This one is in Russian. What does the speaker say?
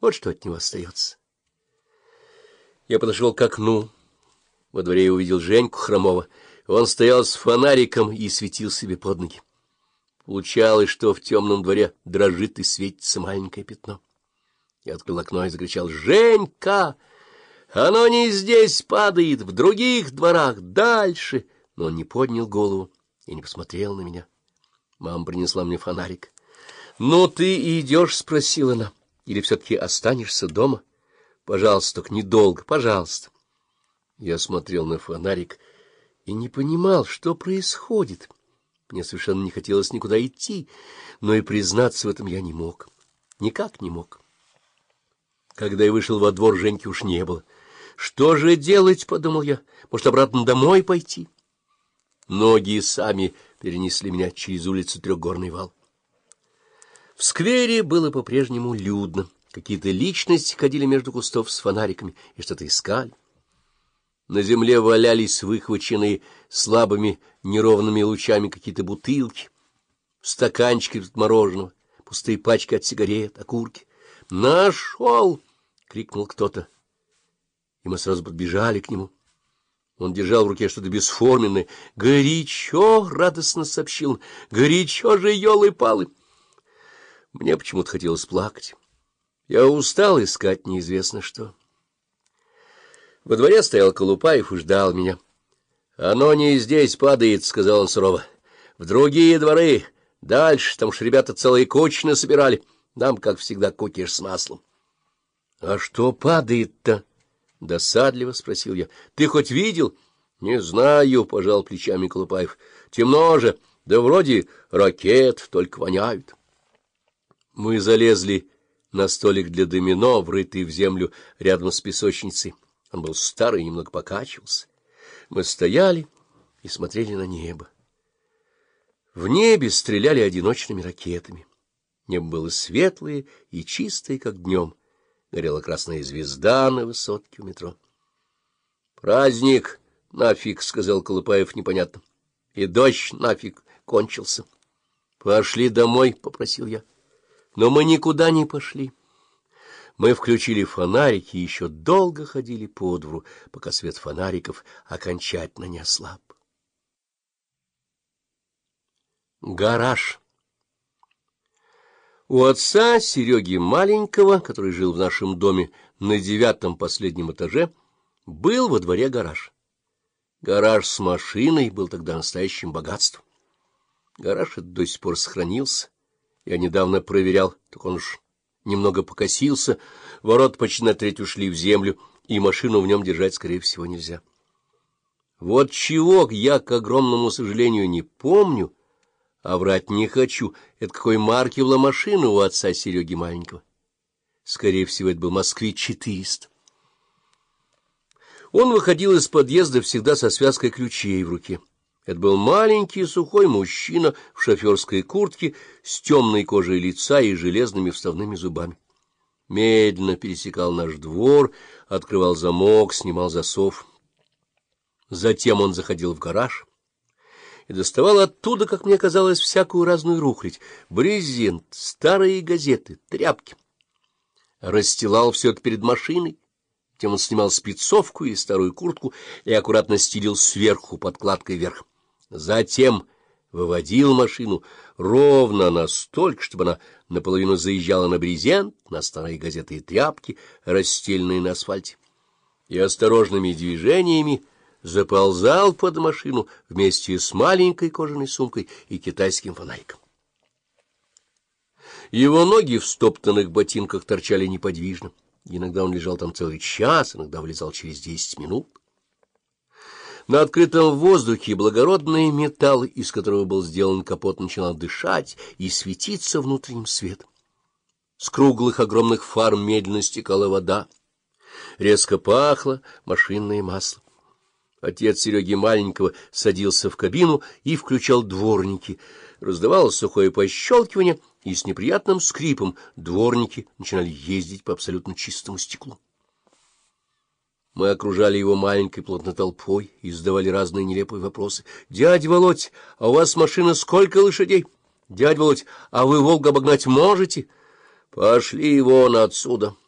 Вот что от него остается. Я подошел к окну. Во дворе я увидел Женьку Хромова. Он стоял с фонариком и светил себе под ноги. Получалось, что в темном дворе дрожит и светится маленькое пятно. Я открыл окно и закричал «Женька! Оно не здесь падает, в других дворах, дальше!» Но он не поднял голову и не посмотрел на меня. Мама принесла мне фонарик. — Ну, ты идешь? — спросила она. — Или все-таки останешься дома? Пожалуйста, только недолго, пожалуйста. Я смотрел на фонарик и не понимал, что происходит. Мне совершенно не хотелось никуда идти, но и признаться в этом я не мог. Никак не мог. Когда я вышел во двор, Женьки уж не было. «Что же делать?» — подумал я. «Может, обратно домой пойти?» Ноги сами перенесли меня через улицу Трехгорный вал. В сквере было по-прежнему людно. Какие-то личности ходили между кустов с фонариками и что-то искали. На земле валялись выхваченные слабыми неровными лучами какие-то бутылки, стаканчики от мороженого, пустые пачки от сигарет, окурки. «Нашел!» — крикнул кто-то. И мы сразу подбежали к нему. Он держал в руке что-то бесформенное. «Горячо!» — радостно сообщил. «Горячо же, елы-палы!» Мне почему-то хотелось плакать. Я устал искать неизвестно что. Во дворе стоял Колупаев и ждал меня. — Оно не здесь падает, — сказал он сурово. — В другие дворы, дальше, там уж ребята целые кучи насобирали. Нам, как всегда, кукиш с маслом. — А что падает-то? — досадливо спросил я. — Ты хоть видел? — Не знаю, — пожал плечами Колупаев. — Темно же, да вроде ракет, только воняют. Мы залезли на столик для домино, врытый в землю рядом с песочницей. Он был старый и немного покачивался. Мы стояли и смотрели на небо. В небе стреляли одиночными ракетами. Небо было светлое и чистое, как днем. Горела красная звезда на высотке у метро. — Праздник нафиг, — сказал Колупаев непонятно. — И дождь нафиг кончился. — Пошли домой, — попросил я. Но мы никуда не пошли. Мы включили фонарики и еще долго ходили по двору, пока свет фонариков окончательно не ослаб. Гараж У отца Сереги Маленького, который жил в нашем доме на девятом последнем этаже, был во дворе гараж. Гараж с машиной был тогда настоящим богатством. Гараж до сих пор сохранился. Я недавно проверял, так он уж немного покосился, ворот почти на треть ушли в землю, и машину в нем держать, скорее всего, нельзя. Вот чего я, к огромному сожалению, не помню, а врать не хочу, это какой марки была машина у отца Сереги маленького. Скорее всего, это был «Москвич-400». Он выходил из подъезда всегда со связкой ключей в руке. Это был маленький сухой мужчина в шоферской куртке с темной кожей лица и железными вставными зубами. Медленно пересекал наш двор, открывал замок, снимал засов. Затем он заходил в гараж и доставал оттуда, как мне казалось, всякую разную рухлядь, брезент, старые газеты, тряпки. Расстилал все это перед машиной, тем он снимал спецовку и старую куртку и аккуратно стелил сверху подкладкой вверх. Затем выводил машину ровно настолько, чтобы она наполовину заезжала на брезент, на старые газеты и тряпки, расстеленные на асфальте, и осторожными движениями заползал под машину вместе с маленькой кожаной сумкой и китайским фонариком. Его ноги в стоптанных ботинках торчали неподвижно. Иногда он лежал там целый час, иногда влезал через десять минут. На открытом воздухе благородный металл, из которого был сделан капот, начинал дышать и светиться внутренним светом. С круглых огромных фар медленно стекала вода. Резко пахло машинное масло. Отец Сереги маленького садился в кабину и включал дворники. Раздавалось сухое пощелкивание, и с неприятным скрипом дворники начинали ездить по абсолютно чистому стеклу. Мы окружали его маленькой плотной толпой и задавали разные нелепые вопросы. — Дядя Володь, а у вас машина сколько лошадей? — Дядя Володь, а вы Волгу обогнать можете? — Пошли вон отсюда. —